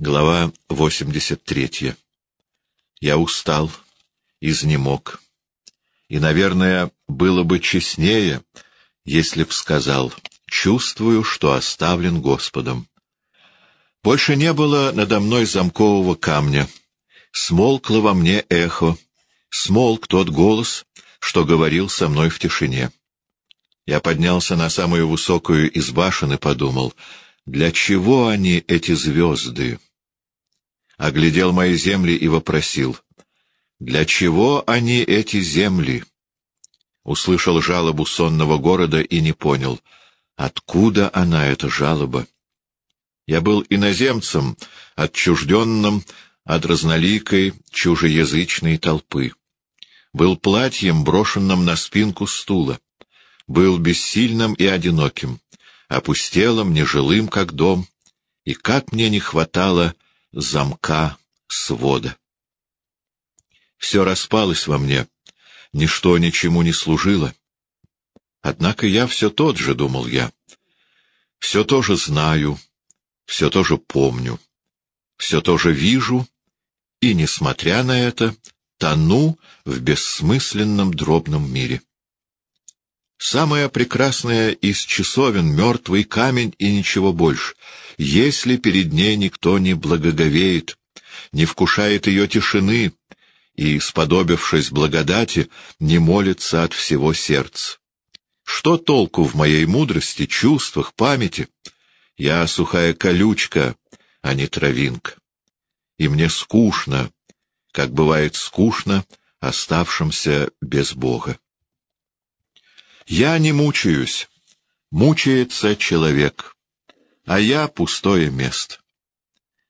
Глава 83. Я устал, изнемог. И, наверное, было бы честнее, если б сказал, чувствую, что оставлен Господом. Больше не было надо мной замкового камня. Смолкло во мне эхо, смолк тот голос, что говорил со мной в тишине. Я поднялся на самую высокую из башен и подумал, для чего они, эти звезды? Оглядел мои земли и вопросил, «Для чего они, эти земли?» Услышал жалобу сонного города и не понял, откуда она, эта жалоба. Я был иноземцем, отчужденным от разноликой, чужеязычной толпы. Был платьем, брошенным на спинку стула. Был бессильным и одиноким, опустелым, нежилым, как дом. И как мне не хватало замка свода. Все распалось во мне, ничто ничему не служило. Однако я все тот же, — думал я, — все то же знаю, все то же помню, все то же вижу, и, несмотря на это, тону в бессмысленном дробном мире. Самое прекрасное из часовен — мертвый камень и ничего больше, если перед ней никто не благоговеет, не вкушает ее тишины и, сподобившись благодати, не молится от всего сердца. Что толку в моей мудрости, чувствах, памяти? Я сухая колючка, а не травинка. И мне скучно, как бывает скучно оставшимся без Бога. Я не мучаюсь, мучается человек, а я пустое место.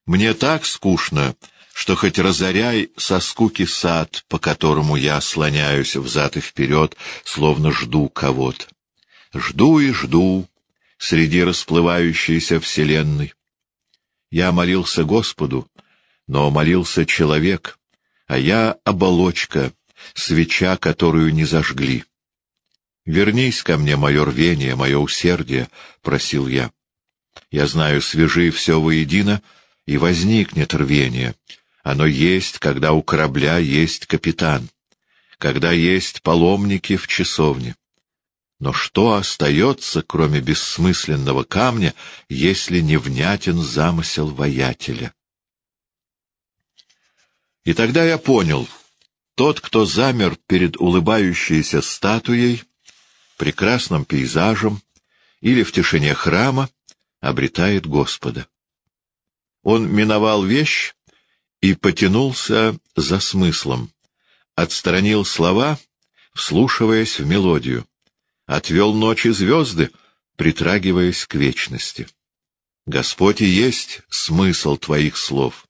Мне так скучно, что хоть разоряй со скуки сад, по которому я слоняюсь взад и вперед, словно жду кого-то. Жду и жду среди расплывающейся вселенной. Я молился Господу, но молился человек, а я оболочка, свеча, которую не зажгли. «Вернись ко мне, мое рвение, мое усердие», — просил я. «Я знаю, свяжи все воедино, и возникнет рвение. Оно есть, когда у корабля есть капитан, когда есть паломники в часовне. Но что остается, кроме бессмысленного камня, если не внятен замысел воятеля?» И тогда я понял, тот, кто замер перед улыбающейся статуей, прекрасным пейзажем или в тишине храма обретает Господа. Он миновал вещь и потянулся за смыслом, отстранил слова, вслушиваясь в мелодию, отвел ночи звезды, притрагиваясь к вечности. Господь и есть смысл твоих слов,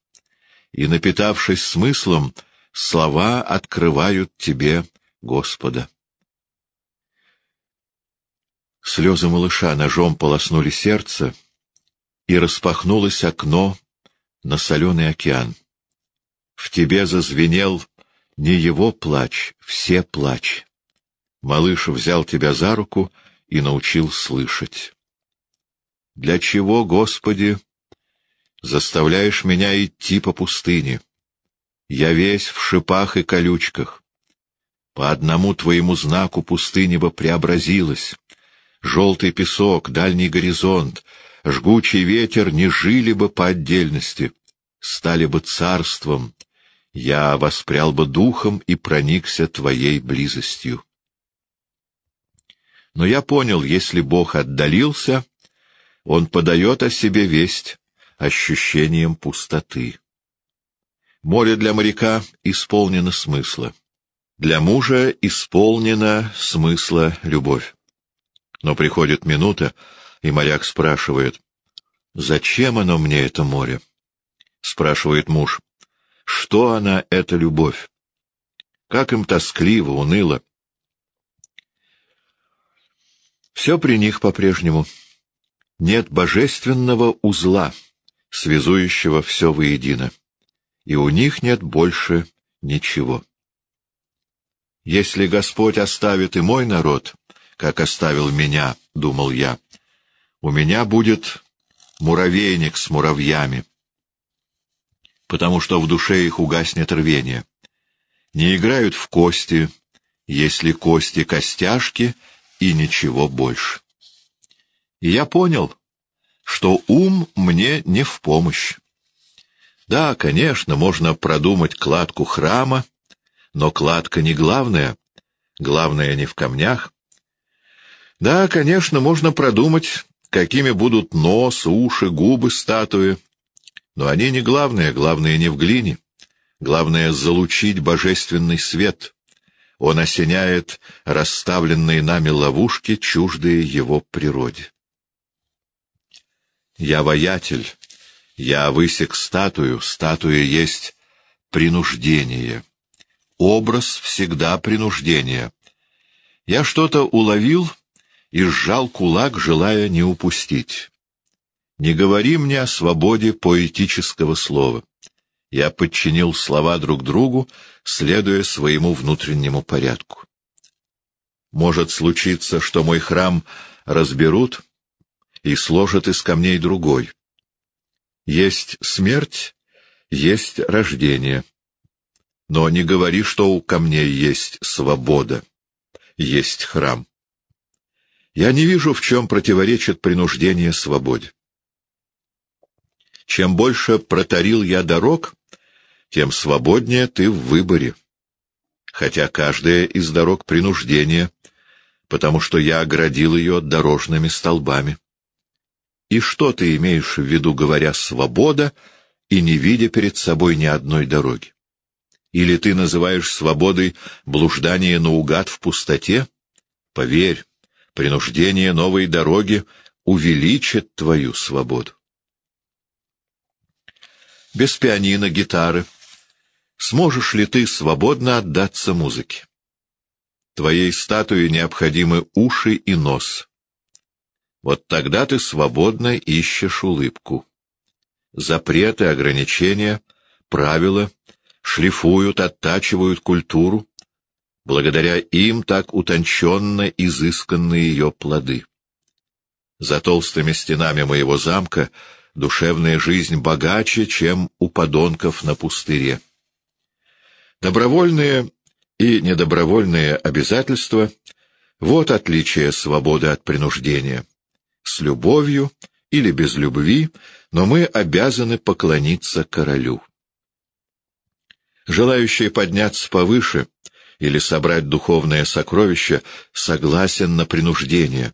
и, напитавшись смыслом, слова открывают тебе Господа. Слезы малыша ножом полоснули сердце, и распахнулось окно на соленый океан. В тебе зазвенел не его плач, все плач. Малыш взял тебя за руку и научил слышать. Для чего, Господи, заставляешь меня идти по пустыне? Я весь в шипах и колючках. По одному твоему знаку пустыня бы преобразилась, желтый песок, дальний горизонт, жгучий ветер не жили бы по отдельности, стали бы царством, я воспрял бы духом и проникся твоей близостью. Но я понял, если Бог отдалился, Он подает о себе весть ощущением пустоты. Море для моряка исполнено смысла. Для мужа исполнена смысла любовь. Но приходит минута, и моряк спрашивает, «Зачем оно мне, это море?» Спрашивает муж, «Что она, эта любовь?» Как им тоскливо, уныло. Все при них по-прежнему. Нет божественного узла, связующего все воедино. И у них нет больше ничего. Если Господь оставит и мой народ, как оставил меня, — думал я. У меня будет муравейник с муравьями. потому что в душе их угаснет рвение. Не играют в кости, если кости костяшки и ничего больше. И я понял, что ум мне не в помощь. Да, конечно, можно продумать кладку храма, но кладка не главная, главное не в камнях. Да, конечно, можно продумать, какими будут нос, уши, губы статуи, но они не главное, главное не в глине. Главное — залучить божественный свет. Он осеняет расставленные нами ловушки, чуждые его природе. Я воятель, я высек статую, статуя есть принуждение. Образ всегда принуждение. Я что-то уловил и сжал кулак, желая не упустить. Не говори мне о свободе поэтического слова. Я подчинил слова друг другу, следуя своему внутреннему порядку. Может случиться, что мой храм разберут и сложат из камней другой. Есть смерть, есть рождение. Но не говори, что у камней есть свобода, есть храм. Я не вижу, в чем противоречит принуждение свободе. Чем больше протарил я дорог, тем свободнее ты в выборе. Хотя каждая из дорог — принуждение, потому что я оградил ее дорожными столбами. И что ты имеешь в виду, говоря «свобода» и не видя перед собой ни одной дороги? Или ты называешь свободой блуждание наугад в пустоте? Поверь, принуждение новой дороги увеличит твою свободу. Без пианино, гитары — Сможешь ли ты свободно отдаться музыке? Твоей статуе необходимы уши и нос. Вот тогда ты свободно ищешь улыбку. Запреты, ограничения, правила шлифуют, оттачивают культуру. Благодаря им так утонченно изысканны ее плоды. За толстыми стенами моего замка душевная жизнь богаче, чем у подонков на пустыре. Добровольные и недобровольные обязательства — вот отличие свободы от принуждения. С любовью или без любви, но мы обязаны поклониться королю. Желающий подняться повыше или собрать духовное сокровище согласен на принуждение.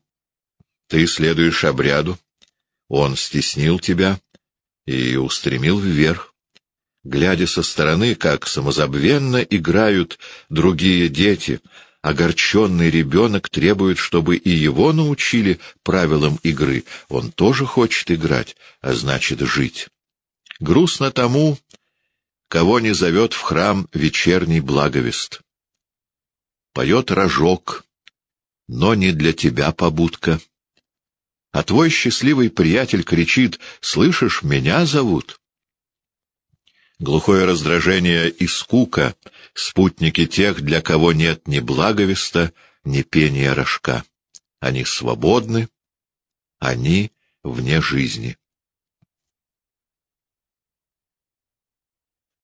Ты следуешь обряду, он стеснил тебя и устремил вверх глядя со стороны, как самозабвенно играют другие дети, огорченный ребенок требует, чтобы и его научили правилам игры. Он тоже хочет играть, а значит жить. Грустно тому, кого не зовет в храм вечерний благовест. Поет рожок, но не для тебя побудка. А твой счастливый приятель кричит «Слышишь, меня зовут?» Глухое раздражение и скука — спутники тех, для кого нет ни благовеста, ни пения рожка. Они свободны, они вне жизни.